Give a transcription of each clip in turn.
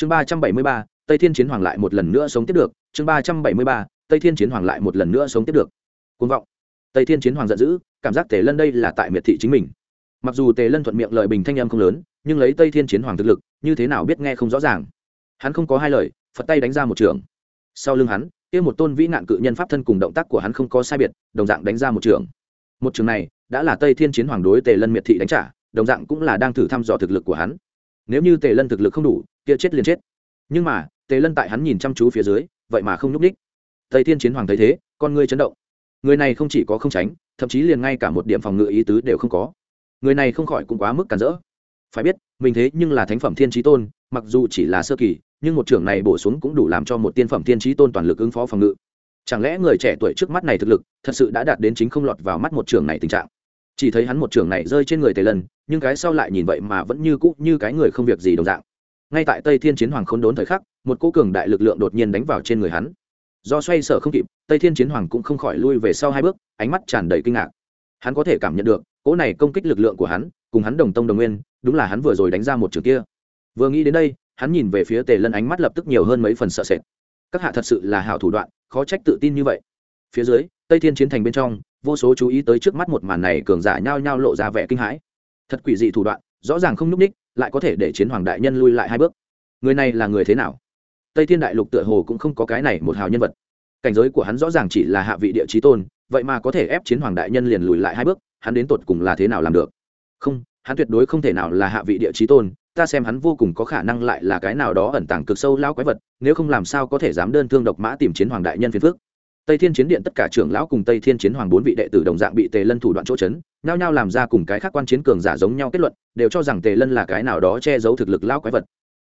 chương ba trăm bảy mươi ba, tây thiên chiến hoàng lại một lần nữa sống tiếp được. Chương ba trăm bảy mươi ba, tây thiên chiến hoàng lại một lần nữa sống tiếp được. Côn vọng. Tây thiên chiến hoàng giận dữ, cảm giác tề lân đây là tại miệt thị chính mình. Mặc dù tề lân thuận miệng lời bình thanh âm không lớn, nhưng lấy tây thiên chiến hoàng thực lực, như thế nào biết nghe không rõ ràng. Hắn không có hai lời, phật tay đánh ra một trường. Sau lưng hắn, kia một tôn vĩ nạn cự nhân pháp thân cùng động tác của hắn không có sai biệt, đồng dạng đánh ra một trường. Một trường này, đã là tây thiên chiến hoàng đối tề lân miệt thị đánh trả, đồng dạng cũng là đang thử thăm dò thực lực của hắn nếu như tề lân thực lực không đủ, kia chết liền chết. Nhưng mà, tề lân tại hắn nhìn chăm chú phía dưới, vậy mà không nhúc ních tây thiên chiến hoàng thấy thế, con ngươi chấn động. Người này không chỉ có không tránh, thậm chí liền ngay cả một điểm phòng ngự ý tứ đều không có. Người này không khỏi cũng quá mức cản rỡ. Phải biết, mình thế nhưng là thánh phẩm thiên trí tôn, mặc dù chỉ là sơ kỳ, nhưng một trưởng này bổ xuống cũng đủ làm cho một tiên phẩm thiên trí tôn toàn lực ứng phó phòng ngự. Chẳng lẽ người trẻ tuổi trước mắt này thực lực, thật sự đã đạt đến chính không lọt vào mắt một trưởng này tình trạng? Chỉ thấy hắn một trưởng này rơi trên người tề lân nhưng cái sau lại nhìn vậy mà vẫn như cũ như cái người không việc gì đồng dạng. Ngay tại tây thiên chiến hoàng k h n đốn thời khắc, một cô cường đại lực lượng đột nhiên đánh vào trên người hắn. Do xoay sở không kịp, tây thiên chiến hoàng cũng không khỏi lui về sau hai bước, ánh mắt tràn đầy kinh ngạc. Hắn có thể cảm nhận được, cỗ này công kích lực lượng của hắn, cùng hắn đồng tông đồng nguyên, đúng là hắn vừa rồi đánh ra một trường kia. Vừa nghĩ đến đây, hắn nhìn về phía tề lân ánh mắt lập tức nhiều hơn mấy phần sợ sệt. Các hạ thật sự là hảo thủ đoạn, khó trách tự tin như vậy. Phía dưới, tây thiên chiến thành bên trong, vô số chú ý tới trước mắt một màn này, cường giả nhao nhao lộ ra vẻ kinh hãi thật quỷ dị thủ đoạn, rõ ràng không nhúc ních, lại có thể để chiến hoàng đại nhân lui lại hai bước. Người này là người thế nào? Tây thiên đại lục tựa hồ cũng không có cái này một hào nhân vật. Cảnh giới của hắn rõ ràng chỉ là hạ vị địa trí tôn, vậy mà có thể ép chiến hoàng đại nhân liền lùi lại hai bước, hắn đến tột cùng là thế nào làm được? Không, hắn tuyệt đối không thể nào là hạ vị địa trí tôn, ta xem hắn vô cùng có khả năng lại là cái nào đó ẩn tàng cực sâu lao quái vật, nếu không làm sao có thể dám đơn thương độc mã tìm chiến hoàng đại nhân phiền phước tây thiên chiến điện tất cả trưởng lão cùng tây thiên chiến hoàng bốn vị đệ tử đồng dạng bị tề lân thủ đoạn chỗ chấn nhao nhao làm ra cùng cái khác quan chiến cường giả giống nhau kết luận đều cho rằng tề lân là cái nào đó che giấu thực lực lao quái vật.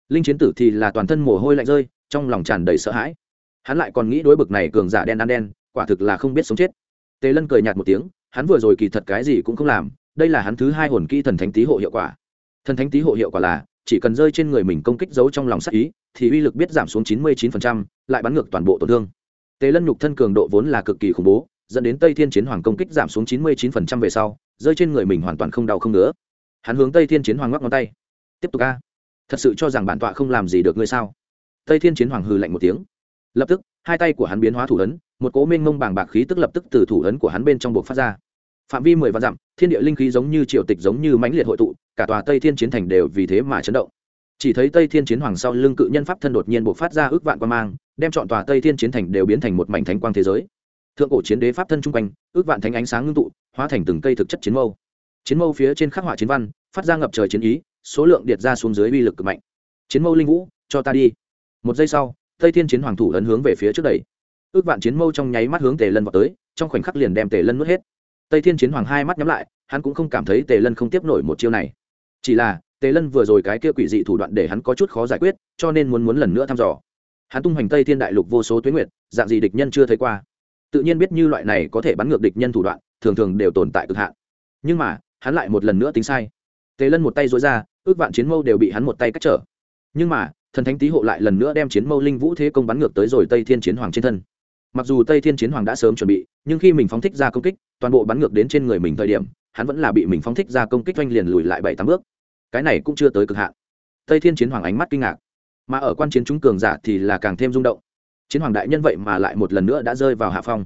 Linh chiến tử thì là toàn thân mồ hôi lạnh rơi trong lòng tràn đầy sợ hãi. Hắn lại còn nghĩ đối bực này cường giả đen ăn đen quả thực là không biết sống chết. Tề lân cười nhạt một tiếng hắn vừa rồi kỳ thật cái gì cũng không làm đây là hắn thứ hai hồn kỹ thần thánh tý hộ hiệu quả. Thần thánh tý hộ hiệu quả là chỉ cần rơi trên người mình công kích giấu trong lòng sắc ý thì uy lực biết giảm xuống chín mươi 99%, lại bắn ngược toàn bộ tổn thương tề lân nhục thân cường độ vốn là cực kỳ khủng bố, dẫn đến tây thiên chiến hoàng công kích giảm xuống 99% về sau, rơi trên người mình hoàn toàn không đau không nữa hắn hướng tây thiên chiến hoàng ngoắc ngón tay. Tiếp tục a. Thật sự cho rằng bản tọa không làm gì được ngươi sao? Tây thiên chiến hoàng hừ lạnh một tiếng. Lập tức, hai tay của hắn biến hóa thủ ấn, một cỗ mênh mông bàng bạc khí tức lập tức từ thủ ấn của hắn bên trong buộc phát ra. Phạm vi mười vạn dặm, thiên địa linh khí giống như triều tịch giống như mãnh liệt hội tụ, cả tòa tây thiên chiến thành đều vì thế mà chấn động chỉ thấy tây thiên chiến hoàng sau lưng cự nhân pháp thân đột nhiên buộc phát ra ước vạn quan mang, đem chọn tòa tây thiên chiến thành đều biến thành một mảnh thánh quang thế giới. Thượng cổ chiến đế pháp thân chung quanh, ước vạn thánh ánh sáng ngưng tụ, hóa thành từng cây thực chất chiến mâu. Chiến mâu phía trên khắc họa chiến văn, phát ra ngập trời chiến ý, số lượng điệt ra xuống dưới uy lực cực mạnh. Chiến mâu linh vũ, cho ta đi. Một giây sau, tây thiên chiến hoàng thủ ấn hướng về phía trước đầy ước vạn chiến mâu trong nháy mắt hướng tề lân vào tới, trong khoảnh khắc liền đem tề lân nuốt hết. Tây thiên chiến hoàng hai mắt nhắm lại, hắn cũng không cảm thấy tề lân không tiếp nổi một chiêu này. Chỉ là tề lân vừa rồi cái kia quỷ dị thủ đoạn để hắn có chút khó giải quyết, cho nên muốn muốn lần nữa thăm dò. Hắn tung hoành tây thiên đại lục vô số tuyến nguyệt, dạng gì địch nhân chưa thấy qua. Tự nhiên biết như loại này có thể bắn ngược địch nhân thủ đoạn, thường thường đều tồn tại cực hạn. Nhưng mà, hắn lại một lần nữa tính sai. Tề lân một tay dối ra, ước vạn chiến mâu đều bị hắn một tay cắt trở. Nhưng mà, thần thánh tý hộ lại lần nữa đem chiến mâu linh vũ thế công bắn ngược tới rồi tây thiên chiến hoàng trên thân. Mặc dù tây thiên chiến hoàng đã sớm chuẩn bị, nhưng khi mình phóng thích ra công kích, toàn bộ bắn ngược đến trên người mình thời điểm, hắn vẫn là bị mình phóng thích ra công kích doanh liền lùi lại bảy tám bước cái này cũng chưa tới cực hạn. Tây thiên chiến hoàng ánh mắt kinh ngạc, mà ở quan chiến chúng cường giả thì là càng thêm rung động. Chiến hoàng đại nhân vậy mà lại một lần nữa đã rơi vào hạ phong.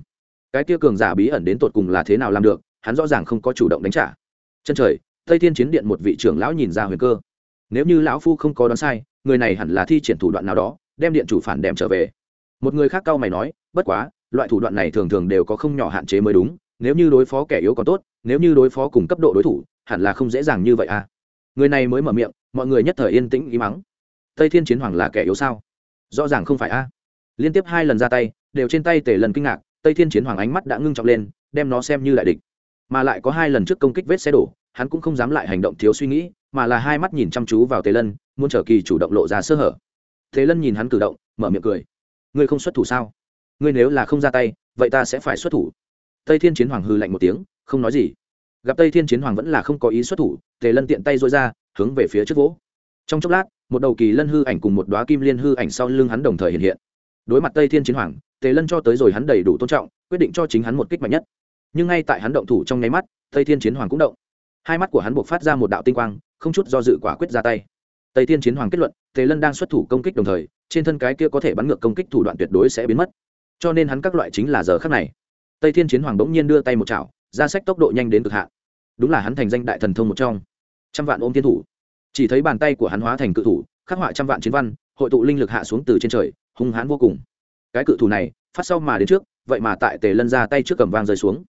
Cái kia cường giả bí ẩn đến tột cùng là thế nào làm được, hắn rõ ràng không có chủ động đánh trả. Chân trời, tây thiên chiến điện một vị trưởng lão nhìn ra huyền cơ. Nếu như lão phu không có đoán sai, người này hẳn là thi triển thủ đoạn nào đó, đem điện chủ phản đem trở về. Một người khác cao mày nói, bất quá, loại thủ đoạn này thường thường đều có không nhỏ hạn chế mới đúng, nếu như đối phó kẻ yếu còn tốt, nếu như đối phó cùng cấp độ đối thủ, hẳn là không dễ dàng như vậy à người này mới mở miệng, mọi người nhất thời yên tĩnh ý mắng. Tây thiên chiến hoàng là kẻ yếu sao? Rõ ràng không phải a. Liên tiếp hai lần ra tay, đều trên tay tề lần kinh ngạc, tây thiên chiến hoàng ánh mắt đã ngưng trọng lên, đem nó xem như đại địch. Mà lại có hai lần trước công kích vết xe đổ, hắn cũng không dám lại hành động thiếu suy nghĩ, mà là hai mắt nhìn chăm chú vào tề lân muốn trở kỳ chủ động lộ ra sơ hở. Tề lân nhìn hắn cử động, mở miệng cười. Ngươi không xuất thủ sao? Ngươi nếu là không ra tay, vậy ta sẽ phải xuất thủ. Tây thiên chiến hoàng hư lạnh một tiếng, không nói gì gặp tây thiên chiến hoàng vẫn là không có ý xuất thủ, tề lân tiện tay dối ra, hướng về phía trước vỗ. Trong chốc lát, một đầu kỳ lân hư ảnh cùng một đoá kim liên hư ảnh sau lưng hắn đồng thời hiện hiện. Đối mặt tây thiên chiến hoàng, tề lân cho tới rồi hắn đầy đủ tôn trọng, quyết định cho chính hắn một kích mạnh nhất. Nhưng ngay tại hắn động thủ trong nháy mắt, tây thiên chiến hoàng cũng động. Hai mắt của hắn buộc phát ra một đạo tinh quang, không chút do dự quả quyết ra tay. Tây thiên chiến hoàng kết luận, tề lân đang xuất thủ công kích đồng thời, trên thân cái kia có thể bắn ngược công kích thủ đoạn tuyệt đối sẽ biến mất. Cho nên hắn các loại chính là giờ khắc này. Tây thiên chiến hoàng bỗng nhiên đưa tay một chảo, ra sách tốc độ nhanh đến cực hạn đúng là hắn thành danh đại thần thông một trong. Trăm vạn ôm thiên thủ. Chỉ thấy bàn tay của hắn hóa thành cự thủ, khắc họa trăm vạn chiến văn, hội tụ linh lực hạ xuống từ trên trời, hung hãn vô cùng. Cái cự thủ này, phát sau mà đến trước, vậy mà tại tề lân ra tay trước cầm vang rơi xuống.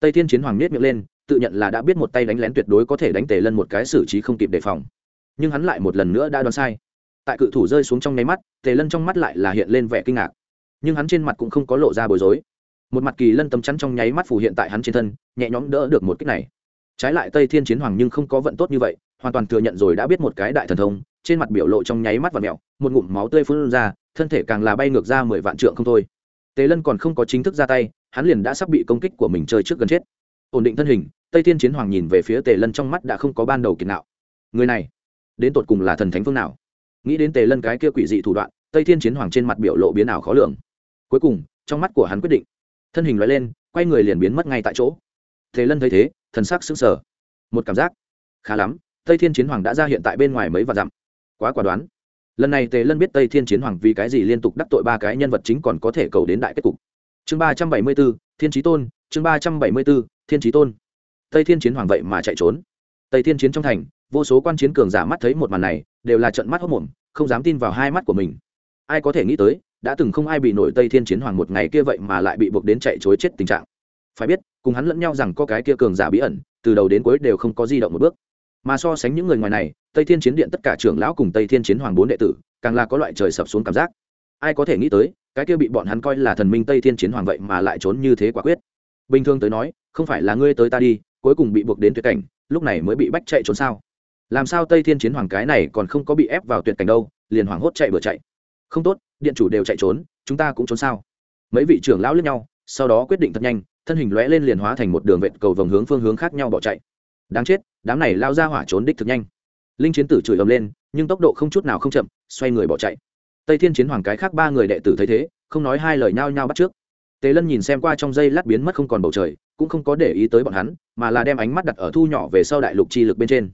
Tây thiên chiến hoàng nết miệng lên, tự nhận là đã biết một tay đánh lén tuyệt đối có thể đánh tề lân một cái xử trí không kịp đề phòng. Nhưng hắn lại một lần nữa đã đoán sai. Tại cự thủ rơi xuống trong nháy mắt, tề lân trong mắt lại là hiện lên vẻ kinh ngạc. Nhưng hắn trên mặt cũng không có lộ ra bối rối. Một mặt kỳ lân tấm chắn trong nháy mắt phủ hiện tại hắn trên thân, nhẹ nhõm đỡ được một cách này trái lại tây thiên chiến hoàng nhưng không có vận tốt như vậy, hoàn toàn thừa nhận rồi đã biết một cái đại thần thông, trên mặt biểu lộ trong nháy mắt và mẹo một ngụm máu tươi phun ra, thân thể càng là bay ngược ra mười vạn trượng không thôi. Tề lân còn không có chính thức ra tay, hắn liền đã sắp bị công kích của mình chơi trước gần chết. Ổn định thân hình, tây thiên chiến hoàng nhìn về phía tề lân trong mắt đã không có ban đầu kiệt nạo. Người này, đến tột cùng là thần thánh phương nào? Nghĩ đến tề lân cái kia quỷ dị thủ đoạn, tây thiên chiến hoàng trên mặt biểu lộ biến ảo khó lường. Cuối cùng, trong mắt của hắn quyết định. Thân hình loại lên, quay người liền biến mất ngay tại chỗ. Tề lân thấy thế thần sắc sững sờ. Một cảm giác. Khá lắm, tây thiên chiến hoàng đã ra hiện tại bên ngoài mấy vạn dặm. Quá quả đoán. Lần này tề lân biết tây thiên chiến hoàng vì cái gì liên tục đắc tội ba cái nhân vật chính còn có thể cầu đến đại kết cục. Chương ba trăm bảy mươi b ố thiên trí tôn, chương ba trăm bảy mươi b ố thiên trí tôn. Tây thiên chiến hoàng vậy mà chạy trốn. Tây thiên chiến trong thành, vô số quan chiến cường giả mắt thấy một màn này, đều là trận mắt hốc mồm không dám tin vào hai mắt của mình. Ai có thể nghĩ tới, đã từng không ai bị nổi tây thiên chiến hoàng một ngày kia vậy mà lại bị buộc đến chạy chối chết tình trạng phải biết, cùng hắn lẫn nhau rằng có cái kia cường giả bí ẩn, từ đầu đến cuối đều không có di động một bước. Mà so sánh những người ngoài này, tây thiên chiến điện tất cả trưởng lão cùng tây thiên chiến hoàng bốn đệ tử, càng là có loại trời sập xuống cảm giác. Ai có thể nghĩ tới, cái kia bị bọn hắn coi là thần minh tây thiên chiến hoàng vậy mà lại trốn như thế quả quyết. Bình thường tới nói, không phải là ngươi tới ta đi, cuối cùng bị buộc đến tuyệt cảnh, lúc này mới bị bách chạy trốn sao? Làm sao tây thiên chiến hoàng cái này còn không có bị ép vào tuyệt cảnh đâu, liền hoảng hốt chạy vừa chạy. Không tốt, điện chủ đều chạy trốn, chúng ta cũng trốn sao? Mấy vị trưởng lão lướt nhau, sau đó quyết định thật nhanh thân hình lóe lên liền hóa thành một đường vệt cầu vòng hướng phương hướng khác nhau bỏ chạy. Đáng chết, đám này lao ra hỏa trốn đích thực nhanh. Linh chiến tử chửi ầm lên, nhưng tốc độ không chút nào không chậm, xoay người bỏ chạy. Tây thiên chiến hoàng cái khác ba người đệ tử thấy thế, không nói hai lời nhao nhao bắt trước. Tề lân nhìn xem qua trong dây lát biến mất không còn bầu trời, cũng không có để ý tới bọn hắn, mà là đem ánh mắt đặt ở thu nhỏ về sau đại lục chi lực bên trên.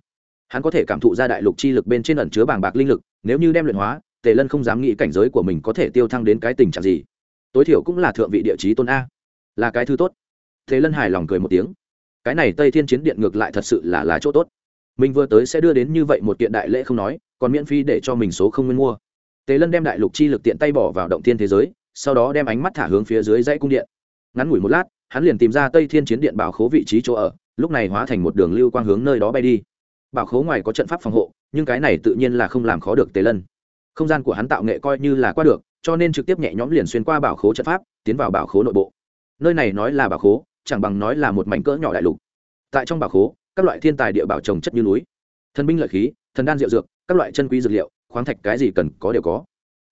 Hắn có thể cảm thụ ra đại lục chi lực bên trên ẩn chứa bàng bạc linh lực, nếu như đem luyện hóa, tề lân không dám nghĩ cảnh giới của mình có thể tiêu thăng đến cái tình trạng gì. Tối thiểu cũng là thượng vị địa chí tôn a là cái thứ tốt. Thế lân hài lòng cười một tiếng. Cái này tây thiên chiến điện ngược lại thật sự là lá chỗ tốt. Mình vừa tới sẽ đưa đến như vậy một kiện đại lễ không nói, còn miễn phí để cho mình số không nguyên mua. Tế lân đem đại lục chi lực tiện tay bỏ vào động thiên thế giới, sau đó đem ánh mắt thả hướng phía dưới dãy cung điện. Ngắn ngủi một lát, hắn liền tìm ra tây thiên chiến điện bảo khố vị trí chỗ ở, lúc này hóa thành một đường lưu quang hướng nơi đó bay đi. Bảo khố ngoài có trận pháp phòng hộ, nhưng cái này tự nhiên là không làm khó được Tế lân. Không gian của hắn tạo nghệ coi như là qua được, cho nên trực tiếp nhẹ nhõm liền xuyên qua bảo khố trận pháp, tiến vào bảo khố nội bộ nơi này nói là bảo khố, chẳng bằng nói là một mảnh cỡ nhỏ đại lục. Tại trong bảo khố, các loại thiên tài địa bảo trồng chất như núi. Thần binh lợi khí, thần đan rượu dược, các loại chân quý dược liệu, khoáng thạch cái gì cần có đều có.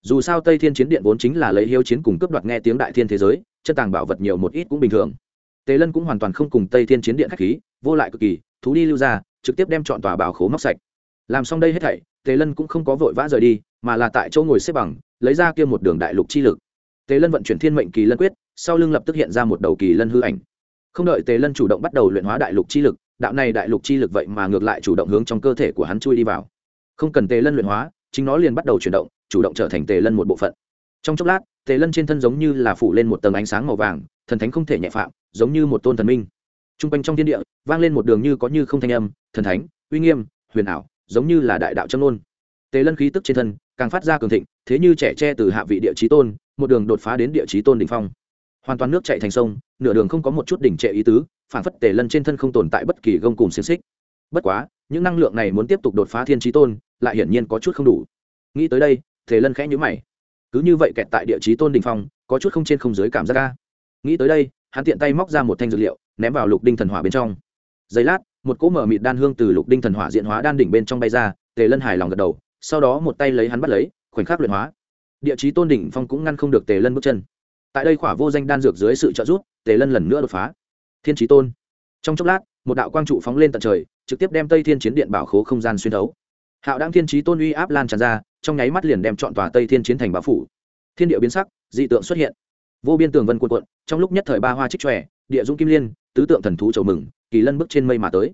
Dù sao tây thiên chiến điện vốn chính là lấy hiếu chiến cùng cướp đoạt nghe tiếng đại thiên thế giới, chân tàng bảo vật nhiều một ít cũng bình thường. Tề lân cũng hoàn toàn không cùng tây thiên chiến điện khách khí, vô lại cực kỳ, thú đi lưu ra, trực tiếp đem chọn tòa bảo khố móc sạch. Làm xong đây hết thảy, tề lân cũng không có vội vã rời đi, mà là tại chỗ ngồi xếp bằng, lấy ra kia một đường đại lục chi lực tề lân vận chuyển thiên mệnh kỳ lân quyết, sau lưng lập tức hiện ra một đầu kỳ lân hư ảnh. Không đợi tề lân chủ động bắt đầu luyện hóa đại lục chi lực, đạo này đại lục chi lực vậy mà ngược lại chủ động hướng trong cơ thể của hắn chui đi vào. Không cần tề lân luyện hóa, chính nó liền bắt đầu chuyển động, chủ động trở thành tề lân một bộ phận. Trong chốc lát, tề lân trên thân giống như là phủ lên một tầng ánh sáng màu vàng, thần thánh không thể nhẹ phạm, giống như một tôn thần minh. T r u n g quanh trong thiên địa, vang lên một đường như có như không thanh âm, thần thánh, uy nghiêm, huyền ảo, giống như là đại đạo châm nôn tề lân khí tức trên thân, càng phát ra cường thịnh, thế như trẻ tre từ hạ vị địa trí tôn một đường đột phá đến địa chí tôn đỉnh phong. Hoàn toàn nước chạy thành sông, nửa đường không có một chút đỉnh trệ ý tứ, phản phất tề lân trên thân không tồn tại bất kỳ gông cùng xiềng xích. Bất quá, những năng lượng này muốn tiếp tục đột phá thiên trí tôn, lại hiển nhiên có chút không đủ. Nghĩ tới đây, tề lân khẽ nhữ mày. Cứ như vậy kẹt tại địa chí tôn đình phong, có chút không trên không dưới cảm giác ca nghĩ tới đây, hắn tiện tay móc ra một thanh dược liệu, ném vào lục đinh thần hỏa bên trong. Giây lát, một cỗ mở mịt đan hương từ lục đinh thần hỏa diện hóa đan đỉnh bên trong bay ra, tề lân hài lòng gật đầu, sau đó một tay lấy hắn bắt lấy, khoảnh khắc luyện hóa địa chí tôn đỉnh phong cũng ngăn không được tề lân bước chân. Tại đây khỏa vô danh đan dược dưới sự trợ giúp, tề lân lần nữa đột phá. Thiên trí tôn. Trong chốc lát, một đạo quang trụ phóng lên tận trời, trực tiếp đem tây thiên chiến điện bảo khố không gian xuyên thấu. Hạo đáng thiên trí tôn uy áp lan tràn ra, trong nháy mắt liền đem chọn tòa tây thiên chiến thành bao phủ. Thiên địa biến sắc, dị tượng xuất hiện. Vô biên tường vân cuộn cuộn, trong lúc nhất thời ba hoa trích tròe, địa dũng kim liên, tứ tượng thần thú chầu mừng, kỳ lân bước trên mây mà tới.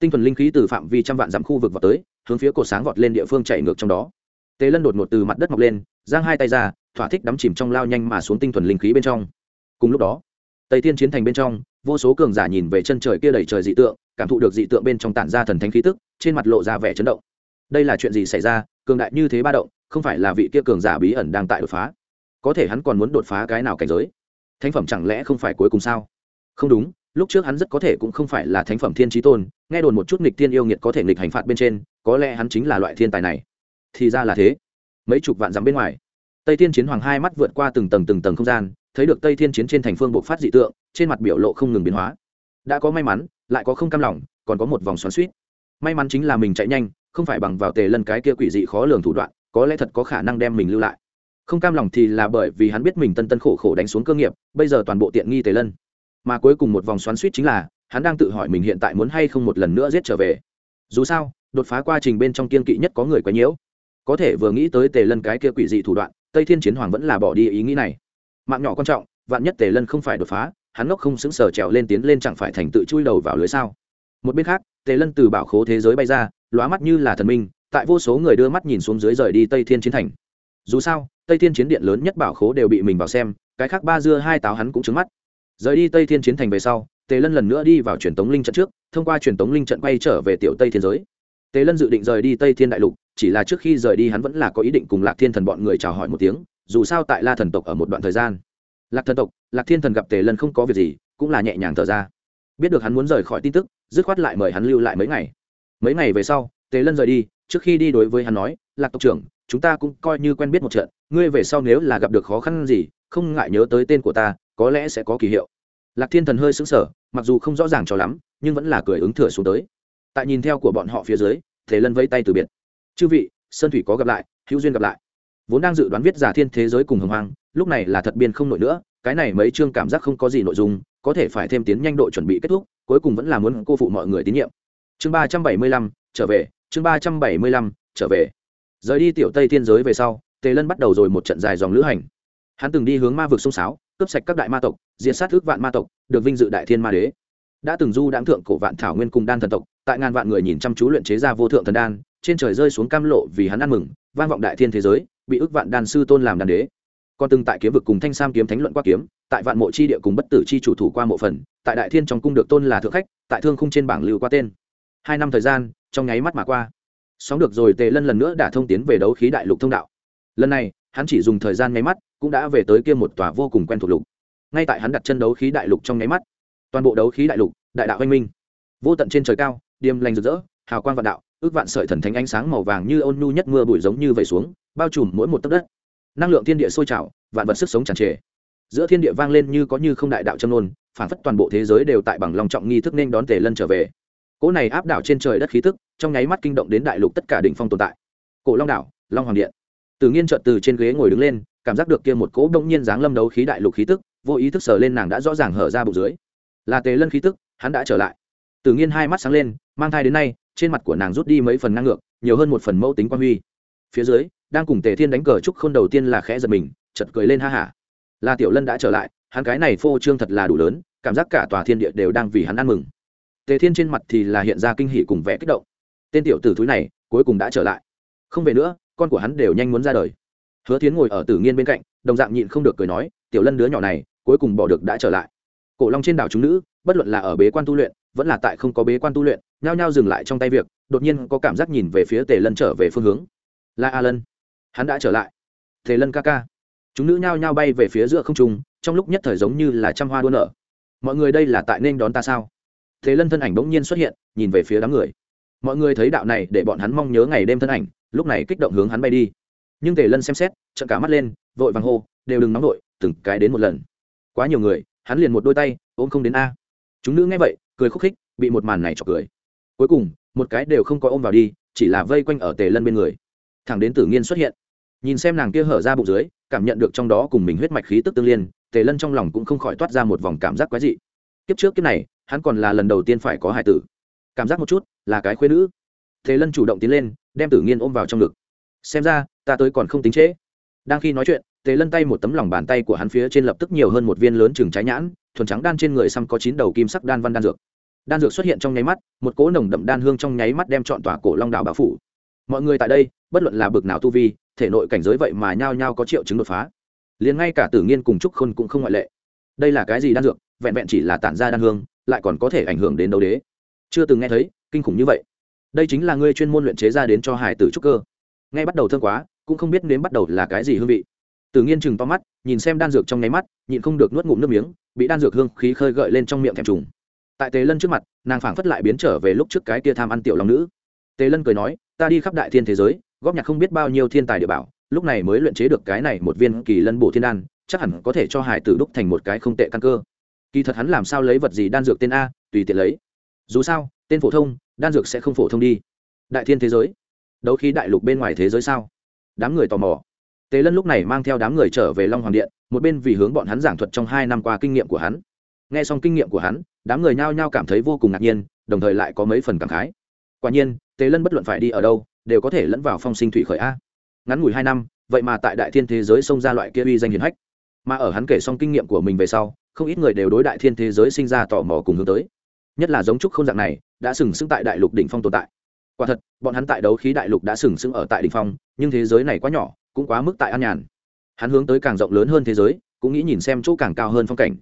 Tinh thuần linh khí từ phạm vi trăm vạn dặm khu vực vào tới, hướng phía cổ sáng vọt lên địa phương chạy ngược trong đó tề lân đột ngột từ mặt đất mọc lên, giang hai tay ra, thỏa thích đắm chìm trong lao nhanh mà xuống tinh thuần linh khí bên trong. Cùng lúc đó, tây tiên chiến thành bên trong, vô số cường giả nhìn về chân trời kia đầy trời dị tượng, cảm thụ được dị tượng bên trong tản ra thần thánh khí tức, trên mặt lộ ra vẻ chấn động. Đây là chuyện gì xảy ra? Cường đại như thế ba động, không phải là vị kia cường giả bí ẩn đang tại đột phá. Có thể hắn còn muốn đột phá cái nào cảnh giới? Thánh phẩm chẳng lẽ không phải cuối cùng sao? Không đúng, lúc trước hắn rất có thể cũng không phải là thánh phẩm thiên trí tôn, nghe đồn một chút nghịch tiên yêu nghiệt có thể nghịch hành phạt bên trên, có lẽ hắn chính là loại thiên tài này thì ra là thế. Mấy chục vạn dặm bên ngoài, tây thiên chiến hoàng hai mắt vượt qua từng tầng từng tầng không gian, thấy được tây thiên chiến trên thành phương bộ phát dị tượng, trên mặt biểu lộ không ngừng biến hóa. Đã có may mắn, lại có không cam lòng, còn có một vòng xoắn suýt may mắn chính là mình chạy nhanh, không phải bằng vào tề lân cái kia quỷ dị khó lường thủ đoạn, có lẽ thật có khả năng đem mình lưu lại. Không cam lòng thì là bởi vì hắn biết mình tân tân khổ khổ đánh xuống cơ nghiệp, bây giờ toàn bộ tiện nghi tề lân. Mà cuối cùng một vòng xoắn suýt chính là, hắn đang tự hỏi mình hiện tại muốn hay không một lần nữa giết trở về. Dù sao, đột phá quá trình bên trong kiên kỵ nhất có người quấy nhiễu có thể vừa nghĩ tới tề lân cái kia quỷ dị thủ đoạn, tây thiên chiến hoàng vẫn là bỏ đi ý nghĩ này. Mạng nhỏ quan trọng, vạn nhất tề lân không phải đột phá, hắn ngốc không xứng sở trèo lên tiến lên chẳng phải thành tự chui đầu vào lưới sao? Một bên khác, tề lân từ bảo khố thế giới bay ra, lóa mắt như là thần minh, tại vô số người đưa mắt nhìn xuống dưới rời đi tây thiên chiến thành. Dù sao, tây thiên chiến điện lớn nhất bảo khố đều bị mình vào xem, cái khác ba dưa hai táo hắn cũng trứng mắt. Rời đi tây thiên chiến thành về sau, tề lân lần nữa đi vào truyền tống linh trận trước, thông qua truyền tống linh trận quay trở về tiểu tây thiên giới tề lân dự định rời đi tây thiên đại lục, chỉ là trước khi rời đi hắn vẫn là có ý định cùng lạc thiên thần bọn người chào hỏi một tiếng, dù sao tại la thần tộc ở một đoạn thời gian. Lạc thần tộc, lạc thiên thần gặp tề lân không có việc gì, cũng là nhẹ nhàng thở ra. Biết được hắn muốn rời khỏi tin tức, dứt khoát lại mời hắn lưu lại mấy ngày. Mấy ngày về sau, tề lân rời đi, trước khi đi đối với hắn nói, lạc tộc trưởng, chúng ta cũng coi như quen biết một trận, ngươi về sau nếu là gặp được khó khăn gì, không ngại nhớ tới tên của ta, có lẽ sẽ có kỳ hiệu. Lạc thiên thần hơi sững sờ, mặc dù không rõ ràng cho lắm, nhưng vẫn là cười ứng thừa xuống tới tại nhìn theo của bọn họ phía dưới tề lân vẫy tay từ biệt. Chư vị, sơn thủy có gặp lại, hữu duyên gặp lại. Vốn đang dự đoán viết giả thiên thế giới cùng hồng hoang, lúc này là thật biên không nổi nữa, cái này mấy chương cảm giác không có gì nội dung, có thể phải thêm tiến nhanh độ chuẩn bị kết thúc, cuối cùng vẫn là muốn cô phụ mọi người tín nhiệm. Chương ba trăm bảy mươi lăm, trở về, chương ba trăm bảy mươi lăm, trở về. Rời đi tiểu tây thiên giới về sau tề lân bắt đầu rồi một trận dài dòng lữ hành. Hắn từng đi hướng ma vực sông sáo, cướp sạch các đại ma tộc, diệt sát ước vạn ma tộc, được vinh dự đại thiên ma đế. Đã từng du đãng thượng cổ vạn thảo nguyên cùng đan thần tộc tại ngàn vạn người nhìn chăm chú luyện chế ra vô thượng thần đan, trên trời rơi xuống cam lộ vì hắn ăn mừng, vang vọng đại thiên thế giới, bị ước vạn đan sư tôn làm đan đế. Còn từng tại kiếm vực cùng thanh sam kiếm thánh luận qua kiếm, tại vạn mộ chi địa cùng bất tử chi chủ thủ qua mộ phần, tại đại thiên trong cung được tôn là thượng khách, tại thương khung trên bảng lưu qua tên. Hai năm thời gian, trong nháy mắt mà qua. Sóng được rồi tề lân lần nữa đã thông tiến về đấu khí đại lục thông đạo. Lần này, hắn chỉ dùng thời gian nháy mắt, cũng đã về tới kia một tòa vô cùng quen thuộc lục. Ngay tại hắn đặt chân đấu khí đại lục trong nháy mắt, toàn bộ đấu khí đại lục, đại đạo anh minh. Vô tận trên trời cao điềm lành rực rỡ, hào quang vạn đạo, ước vạn sợi thần thánh ánh sáng màu vàng như ôn nhu nhất mưa bụi giống như vẩy xuống, bao trùm mỗi một tấc đất. Năng lượng thiên địa sôi trào, vạn vật sức sống tràn trề. Giữa thiên địa vang lên như có như không đại đạo châm nôn phản phất toàn bộ thế giới đều tại bằng lòng trọng nghi thức nên đón tề lân trở về. Cỗ này áp đảo trên trời đất khí tức, trong nháy mắt kinh động đến đại lục tất cả đỉnh phong tồn tại. Cổ long đảo, long hoàng điện. Từ nghiên trợt từ trên ghế ngồi đứng lên, cảm giác được kia một cỗ đông nhiên dáng lâm đấu khí đại lục khí tức, vô ý thức sờ lên nàng đã rõ ràng hở ra bụng dưới. Là tề lân khí tức, hắn đã trở lại. Tử nghiên hai mắt sáng lên, mang thai đến nay, trên mặt của nàng rút đi mấy phần năng ngược, nhiều hơn một phần mẫu tính quan huy. Phía dưới, đang cùng tề thiên đánh cờ trúc khôn đầu tiên là khẽ giật mình, chợt cười lên ha hả. La tiểu lân đã trở lại, hắn cái này phô trương thật là đủ lớn, cảm giác cả tòa thiên địa đều đang vì hắn ăn mừng. Tề thiên trên mặt thì là hiện ra kinh hỉ cùng vẻ kích động. Tên tiểu tử thúi này, cuối cùng đã trở lại. Không về nữa, con của hắn đều nhanh muốn ra đời. Hứa Thiến ngồi ở tử nghiên bên cạnh, đồng dạng nhịn không được cười nói, tiểu lân đứa nhỏ này, cuối cùng bỏ được đã trở lại. Cổ long trên đảo chúng nữ, bất luận là ở bế quan tu luyện vẫn là tại không có bế quan tu luyện, nhao nhao dừng lại trong tay việc, đột nhiên có cảm giác nhìn về phía tề lân trở về phương hướng. Là a lân, hắn đã trở lại. Tề lân ca ca. Chúng nữ nhao nhao bay về phía giữa không trung, trong lúc nhất thời giống như là trăm hoa đua nở. Mọi người đây là tại nên đón ta sao? Tề lân thân ảnh bỗng nhiên xuất hiện, nhìn về phía đám người. Mọi người thấy đạo này, để bọn hắn mong nhớ ngày đêm thân ảnh, lúc này kích động hướng hắn bay đi. Nhưng tề lân xem xét trận cả mắt lên, vội vàng hô, đều đừng nóng vội, từng cái đến một lần. Quá nhiều người, hắn liền một đôi tay, ôm không đến a. Chúng nữ nghe vậy cười khúc khích, bị một màn này chọc cười. Cuối cùng, một cái đều không có ôm vào đi, chỉ là vây quanh ở tề lân bên người. Thẳng đến tử nghiên xuất hiện. Nhìn xem nàng kia hở ra bụng dưới, cảm nhận được trong đó cùng mình huyết mạch khí tức tương liên, tề lân trong lòng cũng không khỏi toát ra một vòng cảm giác quái dị. Kiếp trước kiếp này, hắn còn là lần đầu tiên phải có hải tử. Cảm giác một chút, là cái khuyên nữ. Tề lân chủ động tiến lên, đem tử nghiên ôm vào trong ngực. Xem ra, ta tới còn không tính trễ. Đang khi nói chuyện tề lân tay một tấm lòng bàn tay của hắn phía trên lập tức nhiều hơn một viên lớn chừng trái nhãn, thuần trắng đan trên người xăm có chín đầu kim sắc đan văn đan dược. Đan dược xuất hiện trong nháy mắt, một cỗ nồng đậm đan hương trong nháy mắt đem chọn tòa cổ long đảo bao phủ. Mọi người tại đây, bất luận là bực nào tu vi, thể nội cảnh giới vậy mà nhao nhao có triệu chứng đột phá. Liền ngay cả tử nghiên cùng trúc khôn cũng không ngoại lệ. Đây là cái gì đan dược? Vẹn vẹn chỉ là tản ra đan hương, lại còn có thể ảnh hưởng đến đấu đế. Chưa từng nghe thấy, kinh khủng như vậy. Đây chính là ngươi chuyên môn luyện chế ra đến cho hải tử trúc cơ. Ngay bắt đầu thương quá, cũng không biết nếm bắt đầu là cái gì hương vị tử nghiên chừng to mắt, nhìn xem đan dược trong ngáy mắt, nhịn không được nuốt ngụm nước miếng, bị đan dược hương khí khơi gợi lên trong miệng thèm trùng. Tại tề lân trước mặt, nàng phảng phất lại biến trở về lúc trước cái kia tham ăn tiểu long nữ. Tề lân cười nói, ta đi khắp đại thiên thế giới, góp nhặt không biết bao nhiêu thiên tài địa bảo, lúc này mới luyện chế được cái này một viên kỳ lân bổ thiên đan, chắc hẳn có thể cho hải tử đúc thành một cái không tệ căn cơ. Kỳ thật hắn làm sao lấy vật gì đan dược tên a, tùy tiện lấy. Dù sao, tên phổ thông, đan dược sẽ không phổ thông đi. Đại thiên thế giới? Đấu khí đại lục bên ngoài thế giới sao? Đám người tò mò tề lân lúc này mang theo đám người trở về long hoàng điện, một bên vì hướng bọn hắn giảng thuật trong hai năm qua kinh nghiệm của hắn. N g h e xong kinh nghiệm của hắn, đám người nhao nhao cảm thấy vô cùng ngạc nhiên, đồng thời lại có mấy phần cảm khái. Quả nhiên, tề lân bất luận phải đi ở đâu, đều có thể lẫn vào phong sinh thủy khởi a. Ngắn ngủi hai năm, vậy mà tại đại thiên thế giới xông ra loại kia uy danh hiền hách. Mà ở hắn kể xong kinh nghiệm của mình về sau, không ít người đều đối đại thiên thế giới sinh ra tò mò cùng hướng tới. Nhất là giống trúc không dạng này, đã sừng sững tại đại lục đỉnh phong tồn tại. Quả thật, bọn hắn tại đấu khí đại lục đã sừng sững ở tại đỉnh phong, nhưng thế giới này quá nhỏ cũng quá mức tại an nhàn. Hắn hướng tới càng rộng lớn hơn thế giới, cũng nghĩ nhìn xem chỗ càng cao hơn phong cảnh.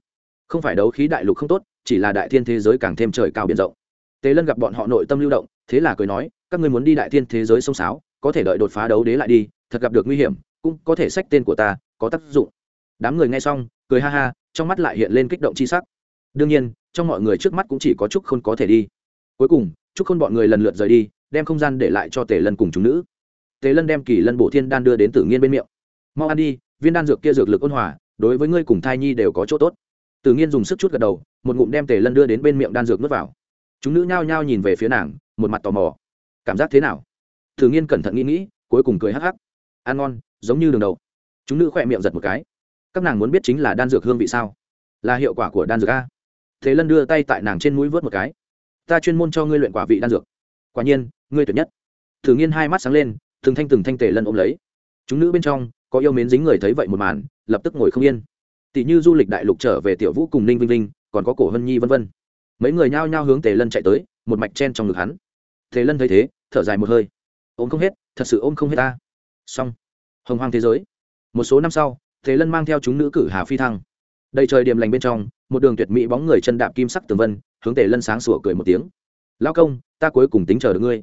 Không phải đấu khí đại lục không tốt, chỉ là đại thiên thế giới càng thêm trời cao biển rộng. Tề lân gặp bọn họ nội tâm lưu động, thế là cười nói, các ngươi muốn đi đại thiên thế giới sông sáo, có thể đợi đột phá đấu đế lại đi, thật gặp được nguy hiểm, cũng có thể sách tên của ta, có tác dụng. Đám người nghe xong, cười ha ha, trong mắt lại hiện lên kích động c h i sắc. Đương nhiên, trong mọi người trước mắt cũng chỉ có trúc khôn có thể đi. Cuối cùng, trúc khôn bọn người lần lượt rời đi, đem không gian để lại cho tề lân cùng chúng nữ tề lân đem kỳ lân bổ thiên đan đưa đến tử nghiên bên miệng. Mau ăn đi, viên đan dược kia dược lực ôn hòa, đối với ngươi cùng thai nhi đều có chỗ tốt. Tử nghiên dùng sức chút gật đầu, một ngụm đem tề lân đưa đến bên miệng đan dược n u ố t vào. Chúng nữ nhao nhao nhìn về phía nàng, một mặt tò mò. Cảm giác thế nào? Tử nghiên cẩn thận nghĩ nghĩ, cuối cùng cười hắc hắc. Ăn ngon, giống như đường đầu. Chúng nữ khỏe miệng giật một cái. Các nàng muốn biết chính là đan dược hương vị sao? Là hiệu quả của đan dược a? Thế lân đưa tay tại nàng trên mũi vớt một cái. Ta chuyên môn cho ngươi luyện quả vị đan dược. Quả nhiên, ngươi tuyệt nhất. Thử nghiên hai mắt sáng lên từng thanh từng thanh tề lân ôm lấy. Chúng nữ bên trong, có yêu mến dính người thấy vậy một màn, lập tức ngồi không yên. Tỷ như du lịch đại lục trở về tiểu vũ cùng ninh vinh linh còn có cổ hân nhi vân vân. Mấy người nhao nhao hướng tề lân chạy tới, một mạch chen trong ngực hắn. Tề lân thấy thế, thở dài một hơi. Ôm không hết, thật sự ôm không hết ta. Xong. Hồng hoang thế giới. Một số năm sau, tề lân mang theo chúng nữ cử hà phi thăng. Đầy trời điểm lành bên trong, một đường tuyệt mỹ bóng người chân đạp kim sắc tường vân, hướng tề lân sáng sủa cười một tiếng. Lao công, ta cuối cùng tính chờ được ngươi.